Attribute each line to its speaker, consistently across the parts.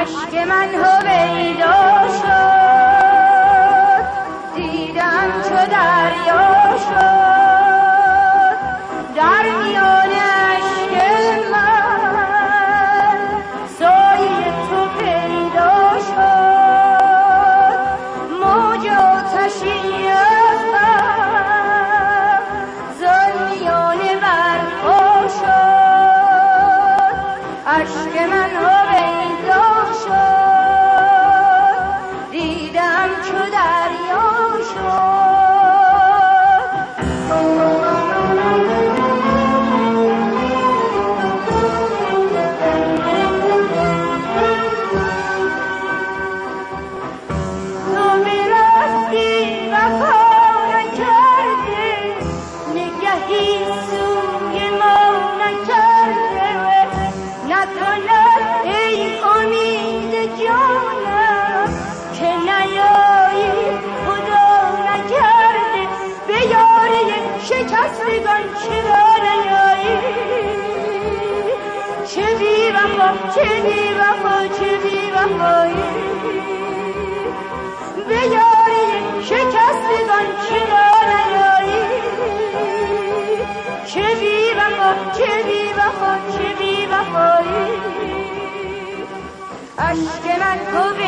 Speaker 1: اشک من هویدا شد. دیدم چو دریا شد. دیدم چو شکستگان چرا نیایی چه بی وفا چه بی وفا چه بی وفایی به یاری شکستگان نیایی چه بی وفا چه بی وفا چه بی وفایی اشک من هویدا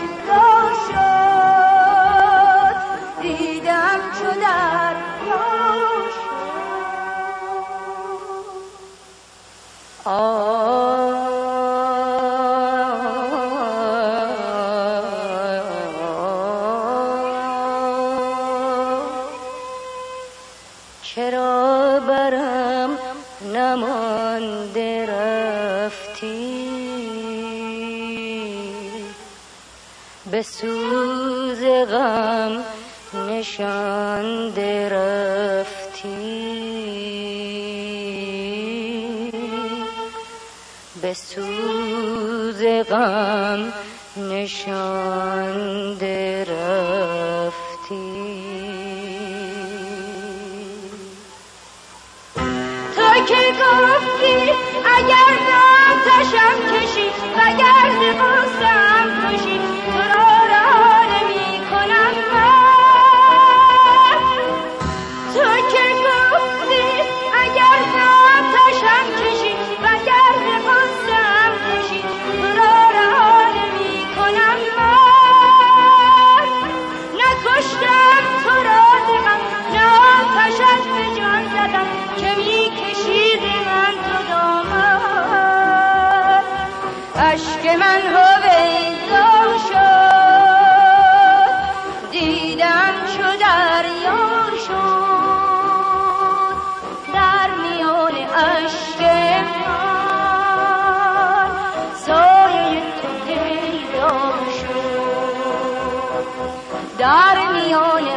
Speaker 2: نمانده رفتی به سوز غم نشانده رفتی به سوز غم نشانده رفتی
Speaker 1: که گفتی اگر ناتشم کشی و گر ز بستم کشی اشک من هویدا شد. دیدم چو دریا شد. در میان اشک من سایه تو پیدا شد. در میان